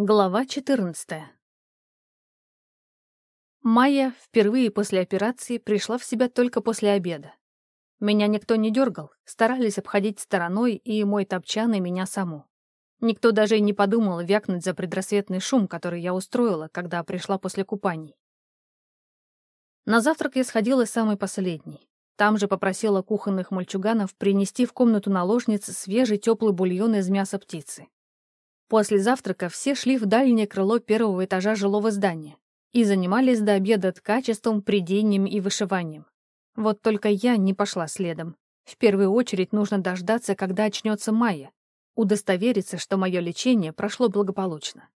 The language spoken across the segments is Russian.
Глава 14 Майя впервые после операции пришла в себя только после обеда. Меня никто не дергал, старались обходить стороной и мой топчан, и меня саму. Никто даже и не подумал вякнуть за предрассветный шум, который я устроила, когда пришла после купаний. На завтрак я сходила самый последний. Там же попросила кухонных мальчуганов принести в комнату наложниц свежий теплый бульон из мяса птицы. После завтрака все шли в дальнее крыло первого этажа жилого здания и занимались до обеда ткачеством, придением и вышиванием. Вот только я не пошла следом. В первую очередь нужно дождаться, когда очнется Майя, удостовериться, что мое лечение прошло благополучно.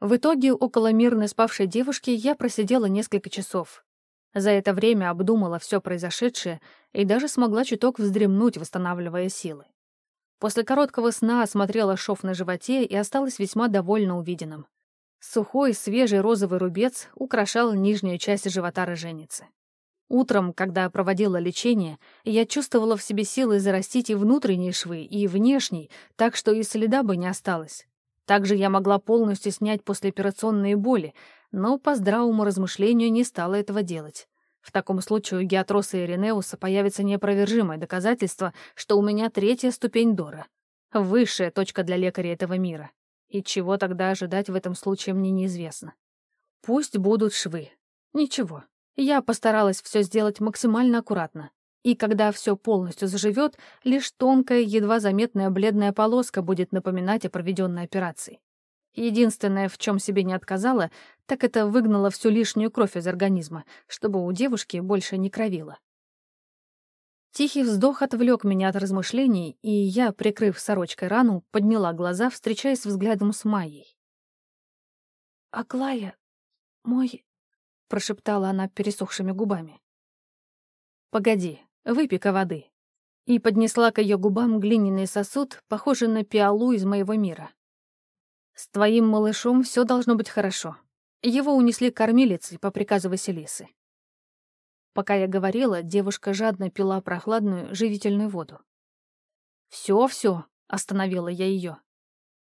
В итоге около мирно спавшей девушки я просидела несколько часов. За это время обдумала все произошедшее и даже смогла чуток вздремнуть, восстанавливая силы. После короткого сна осмотрела шов на животе и осталась весьма довольна увиденным. Сухой, свежий розовый рубец украшал нижнюю часть живота роженицы. Утром, когда проводила лечение, я чувствовала в себе силы зарастить и внутренние швы, и внешний, так что и следа бы не осталось. Также я могла полностью снять послеоперационные боли, но по здравому размышлению не стала этого делать. В таком случае у Геатроса и Иринеуса появится неопровержимое доказательство, что у меня третья ступень Дора. Высшая точка для лекаря этого мира. И чего тогда ожидать в этом случае мне неизвестно. Пусть будут швы. Ничего. Я постаралась все сделать максимально аккуратно. И когда все полностью заживет, лишь тонкая, едва заметная бледная полоска будет напоминать о проведенной операции. Единственное, в чем себе не отказала, так это выгнала всю лишнюю кровь из организма, чтобы у девушки больше не кровило. Тихий вздох отвлек меня от размышлений, и я, прикрыв сорочкой рану, подняла глаза, встречаясь взглядом с Майей. «Аглая, мой...» — прошептала она пересохшими губами. «Погоди, выпей-ка воды». И поднесла к ее губам глиняный сосуд, похожий на пиалу из моего мира. «С твоим малышом все должно быть хорошо. Его унесли кормилицы по приказу Василисы». Пока я говорила, девушка жадно пила прохладную живительную воду. «Все-все», — остановила я ее.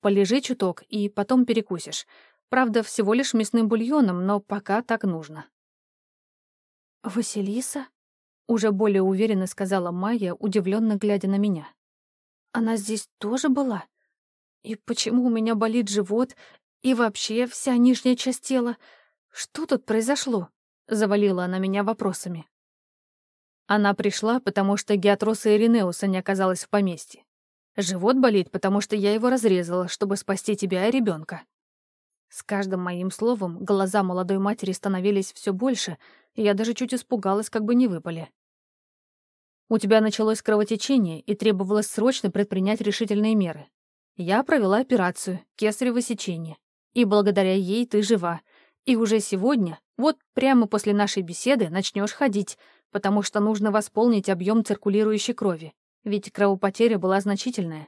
«Полежи чуток и потом перекусишь. Правда, всего лишь мясным бульоном, но пока так нужно». «Василиса?» — уже более уверенно сказала Майя, удивленно глядя на меня. «Она здесь тоже была?» И почему у меня болит живот и вообще вся нижняя часть тела? Что тут произошло? Завалила она меня вопросами. Она пришла, потому что Геатроса Иринеуса не оказалась в поместье. Живот болит, потому что я его разрезала, чтобы спасти тебя и ребенка. С каждым моим словом глаза молодой матери становились все больше, и я даже чуть испугалась, как бы не выпали. У тебя началось кровотечение, и требовалось срочно предпринять решительные меры. Я провела операцию, кесарево сечение. И благодаря ей ты жива. И уже сегодня, вот прямо после нашей беседы, начнешь ходить, потому что нужно восполнить объем циркулирующей крови. Ведь кровопотеря была значительная.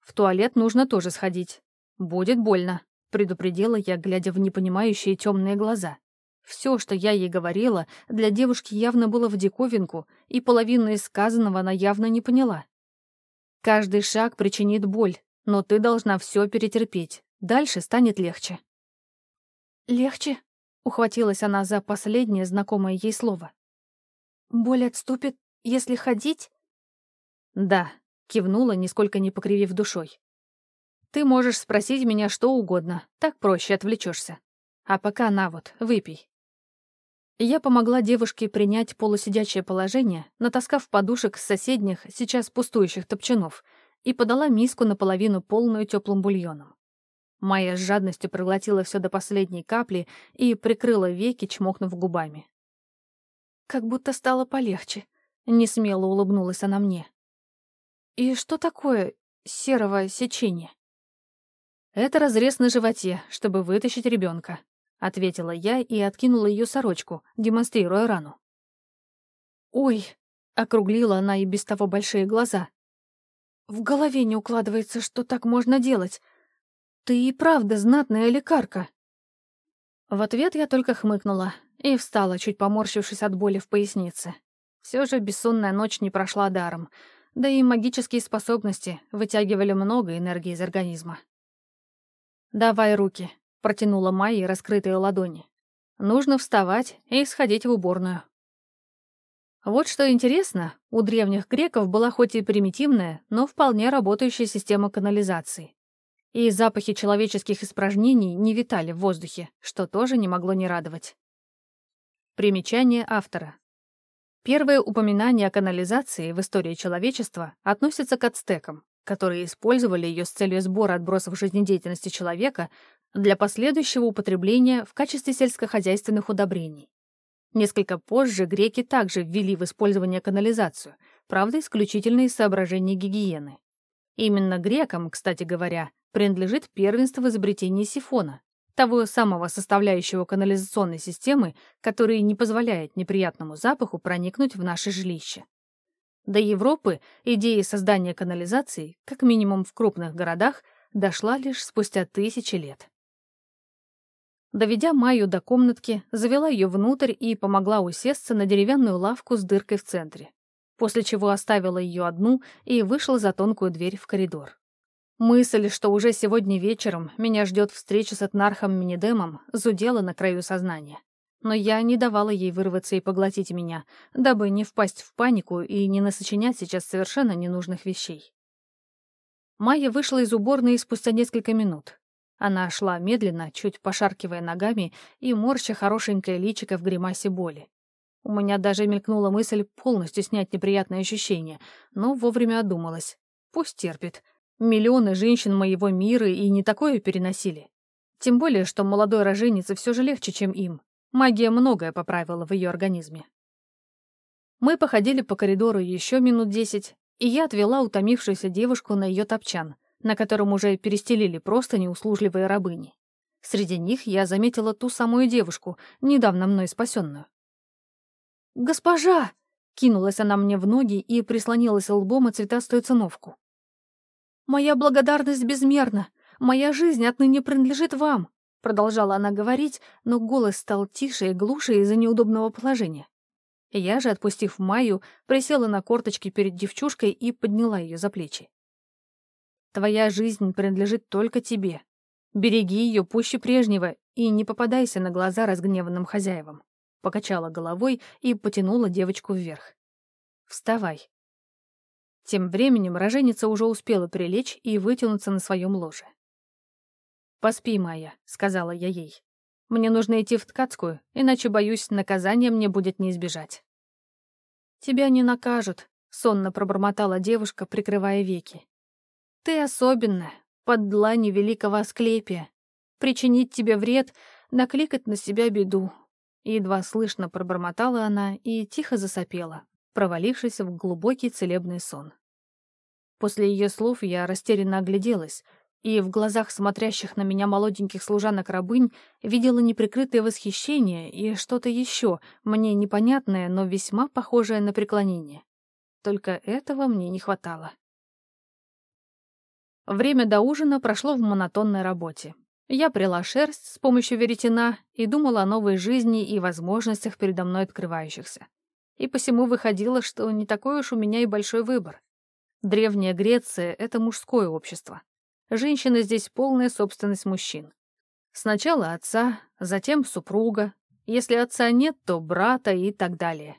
В туалет нужно тоже сходить. Будет больно, предупредила я, глядя в непонимающие темные глаза. Все, что я ей говорила, для девушки явно было в диковинку, и половину из сказанного она явно не поняла. Каждый шаг причинит боль, но ты должна все перетерпеть. Дальше станет легче». «Легче?» — ухватилась она за последнее знакомое ей слово. «Боль отступит, если ходить?» «Да», — кивнула, нисколько не покривив душой. «Ты можешь спросить меня что угодно, так проще отвлечешься. А пока на вот, выпей». Я помогла девушке принять полусидячее положение, натаскав подушек с соседних, сейчас пустующих топчанов — и подала миску наполовину полную теплым бульоном. Майя с жадностью проглотила все до последней капли и прикрыла веки, чмокнув губами. «Как будто стало полегче», — несмело улыбнулась она мне. «И что такое серого сечения?» «Это разрез на животе, чтобы вытащить ребенка», — ответила я и откинула ее сорочку, демонстрируя рану. «Ой!» — округлила она и без того большие глаза. В голове не укладывается, что так можно делать. Ты и правда знатная лекарка. В ответ я только хмыкнула и встала, чуть поморщившись от боли в пояснице. Все же бессонная ночь не прошла даром, да и магические способности вытягивали много энергии из организма. «Давай руки», — протянула Майя раскрытые ладони. «Нужно вставать и сходить в уборную». Вот что интересно, у древних греков была хоть и примитивная, но вполне работающая система канализации. И запахи человеческих испражнений не витали в воздухе, что тоже не могло не радовать. Примечание автора. Первое упоминание о канализации в истории человечества относится к ацтекам, которые использовали ее с целью сбора отбросов жизнедеятельности человека для последующего употребления в качестве сельскохозяйственных удобрений. Несколько позже греки также ввели в использование канализацию, правда, исключительно из соображений гигиены. Именно грекам, кстати говоря, принадлежит первенство в изобретении сифона, того самого составляющего канализационной системы, который не позволяет неприятному запаху проникнуть в наше жилище. До Европы идея создания канализации, как минимум в крупных городах, дошла лишь спустя тысячи лет. Доведя Майю до комнатки, завела ее внутрь и помогла усесться на деревянную лавку с дыркой в центре, после чего оставила ее одну и вышла за тонкую дверь в коридор. Мысль, что уже сегодня вечером меня ждет встреча с этнархом Минидемом, зудела на краю сознания. Но я не давала ей вырваться и поглотить меня, дабы не впасть в панику и не насочинять сейчас совершенно ненужных вещей. Майя вышла из уборной спустя несколько минут, она шла медленно, чуть пошаркивая ногами и морща хорошенькое личико в гримасе боли. У меня даже мелькнула мысль полностью снять неприятные ощущения, но вовремя одумалась. Пусть терпит. Миллионы женщин моего мира и не такое переносили. Тем более, что молодой роженице все же легче, чем им. Магия многое поправила в ее организме. Мы походили по коридору еще минут десять, и я отвела утомившуюся девушку на ее топчан, на котором уже перестелили просто неуслужливые рабыни. Среди них я заметила ту самую девушку, недавно мной спасенную. «Госпожа!» — кинулась она мне в ноги и прислонилась лбом о цветастую циновку. «Моя благодарность безмерна. Моя жизнь отныне принадлежит вам», — продолжала она говорить, но голос стал тише и глуше из-за неудобного положения. Я же, отпустив Майю, присела на корточки перед девчушкой и подняла ее за плечи. Твоя жизнь принадлежит только тебе. Береги ее пуще прежнего и не попадайся на глаза разгневанным хозяевам. Покачала головой и потянула девочку вверх. Вставай. Тем временем роженица уже успела прилечь и вытянуться на своем ложе. «Поспи, Майя», — сказала я ей. «Мне нужно идти в ткацкую, иначе, боюсь, наказания мне будет не избежать». «Тебя не накажут», — сонно пробормотала девушка, прикрывая веки. Ты особенная, под длани великого Асклепия. Причинить тебе вред, накликать на себя беду. Едва слышно пробормотала она и тихо засопела, провалившись в глубокий целебный сон. После ее слов я растерянно огляделась, и в глазах смотрящих на меня молоденьких служанок-рабынь видела неприкрытое восхищение и что-то еще, мне непонятное, но весьма похожее на преклонение. Только этого мне не хватало. Время до ужина прошло в монотонной работе. Я прила шерсть с помощью веретена и думала о новой жизни и возможностях передо мной открывающихся. И посему выходило, что не такой уж у меня и большой выбор. Древняя Греция — это мужское общество. Женщина здесь полная собственность мужчин. Сначала отца, затем супруга. Если отца нет, то брата и так далее.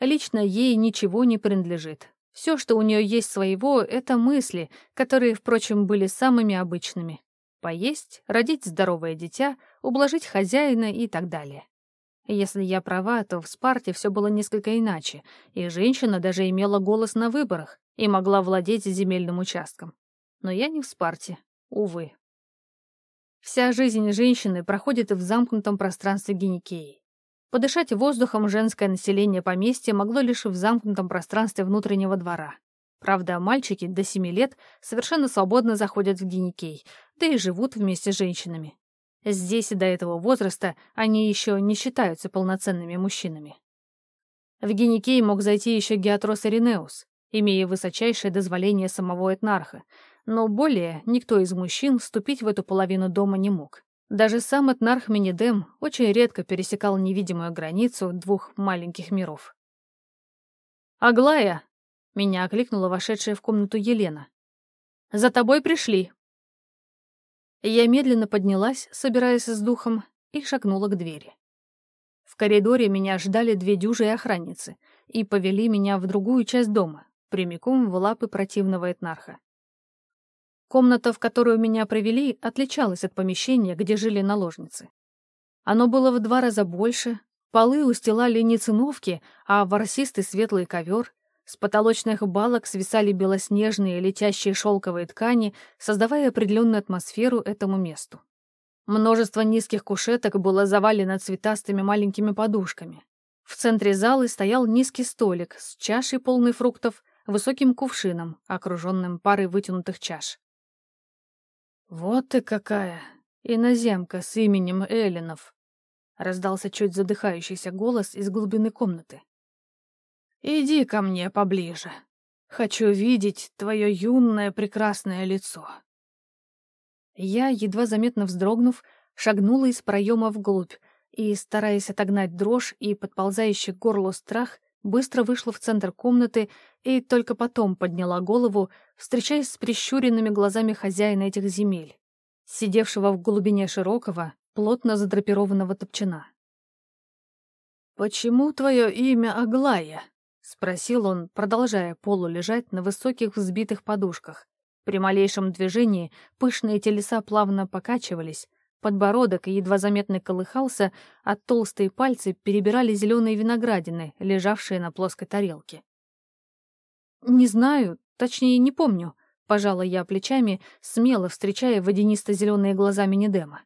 Лично ей ничего не принадлежит. Все, что у нее есть своего, — это мысли, которые, впрочем, были самыми обычными. Поесть, родить здоровое дитя, ублажить хозяина и так далее. Если я права, то в Спарте все было несколько иначе, и женщина даже имела голос на выборах и могла владеть земельным участком. Но я не в Спарте, увы. Вся жизнь женщины проходит в замкнутом пространстве Геникеи. Подышать воздухом женское население поместья могло лишь в замкнутом пространстве внутреннего двора. Правда, мальчики до семи лет совершенно свободно заходят в геникей, да и живут вместе с женщинами. Здесь и до этого возраста они еще не считаются полноценными мужчинами. В геникей мог зайти еще Геатрос Иринеус, имея высочайшее дозволение самого этнарха, но более никто из мужчин вступить в эту половину дома не мог. Даже сам Этнарх Минидем очень редко пересекал невидимую границу двух маленьких миров. «Аглая!» — меня окликнула вошедшая в комнату Елена. «За тобой пришли!» Я медленно поднялась, собираясь с духом, и шагнула к двери. В коридоре меня ждали две дюжи охранницы и повели меня в другую часть дома, прямиком в лапы противного этнарха. Комната, в которую меня провели, отличалась от помещения, где жили наложницы. Оно было в два раза больше, полы устилали не циновки, а ворсистый светлый ковер, с потолочных балок свисали белоснежные летящие шелковые ткани, создавая определенную атмосферу этому месту. Множество низких кушеток было завалено цветастыми маленькими подушками. В центре зала стоял низкий столик с чашей полной фруктов, высоким кувшином, окруженным парой вытянутых чаш. «Вот ты какая! Иноземка с именем Эллинов!» — раздался чуть задыхающийся голос из глубины комнаты. «Иди ко мне поближе. Хочу видеть твое юное прекрасное лицо». Я, едва заметно вздрогнув, шагнула из проема вглубь и, стараясь отогнать дрожь и подползающий к горлу страх, быстро вышла в центр комнаты и только потом подняла голову, встречаясь с прищуренными глазами хозяина этих земель, сидевшего в глубине широкого, плотно задрапированного топчана. «Почему твое имя Аглая?» — спросил он, продолжая полулежать на высоких взбитых подушках. При малейшем движении пышные телеса плавно покачивались, Подбородок едва заметно колыхался, а толстые пальцы перебирали зеленые виноградины, лежавшие на плоской тарелке. «Не знаю, точнее, не помню», — пожала я плечами, смело встречая водянисто-зеленые глаза Минидема.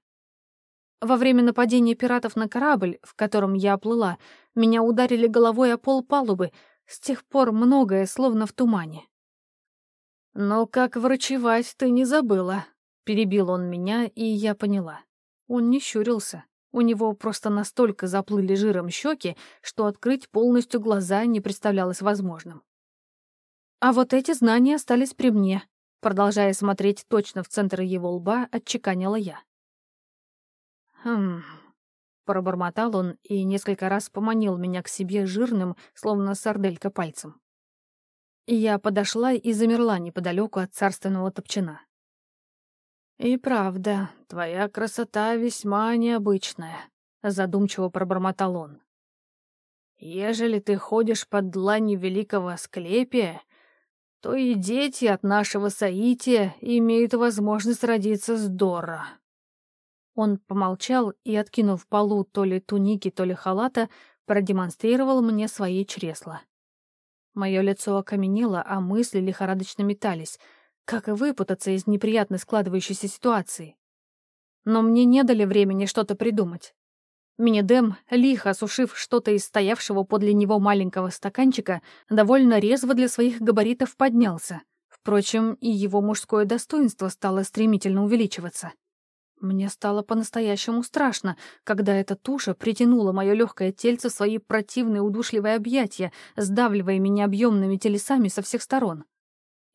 Во время нападения пиратов на корабль, в котором я оплыла, меня ударили головой о пол палубы, с тех пор многое словно в тумане. «Но как врачевать ты не забыла», — перебил он меня, и я поняла. Он не щурился. У него просто настолько заплыли жиром щеки, что открыть полностью глаза не представлялось возможным. А вот эти знания остались при мне. Продолжая смотреть точно в центр его лба, отчеканила я. «Хм...» — пробормотал он и несколько раз поманил меня к себе жирным, словно сарделька пальцем. Я подошла и замерла неподалеку от царственного топчана. «И правда, твоя красота весьма необычная», — задумчиво пробормотал он. «Ежели ты ходишь под длани великого Асклепия, то и дети от нашего соития имеют возможность родиться Дора». Он помолчал и, откинув полу то ли туники, то ли халата, продемонстрировал мне свои чресла. Мое лицо окаменело, а мысли лихорадочно метались — как и выпутаться из неприятно складывающейся ситуации? Но мне не дали времени что-то придумать. Минидем, лихо осушив что-то из стоявшего подле него маленького стаканчика, довольно резво для своих габаритов поднялся. Впрочем, и его мужское достоинство стало стремительно увеличиваться. Мне стало по-настоящему страшно, когда эта туша притянула мое легкое тельце в свои противные удушливые объятия, сдавливая меня объемными телесами со всех сторон.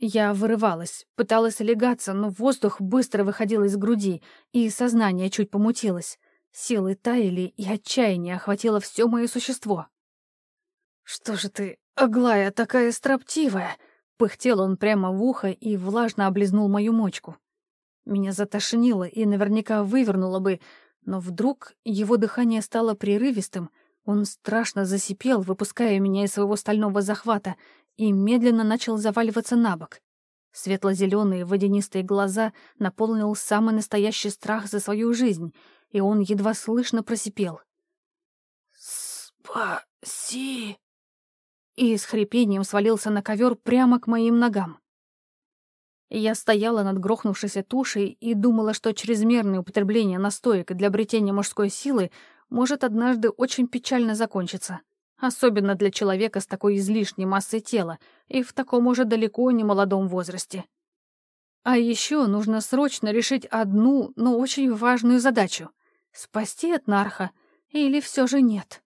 Я вырывалась, пыталась легаться, но воздух быстро выходил из груди, и сознание чуть помутилось. Силы таяли, и отчаяние охватило все мое существо. «Что же ты, Аглая, такая строптивая?» Пыхтел он прямо в ухо и влажно облизнул мою мочку. Меня затошнило и наверняка вывернуло бы, но вдруг его дыхание стало прерывистым, он страшно засипел, выпуская меня из своего стального захвата, и медленно начал заваливаться на бок. Светло-зеленые водянистые глаза наполнил самый настоящий страх за свою жизнь, и он едва слышно просипел. «Спаси!» И с хрипением свалился на ковер прямо к моим ногам. Я стояла над грохнувшейся тушей и думала, что чрезмерное употребление настоек для обретения мужской силы может однажды очень печально закончиться особенно для человека с такой излишней массой тела и в таком уже далеко не молодом возрасте. А еще нужно срочно решить одну, но очень важную задачу — спасти от Нарха или все же нет.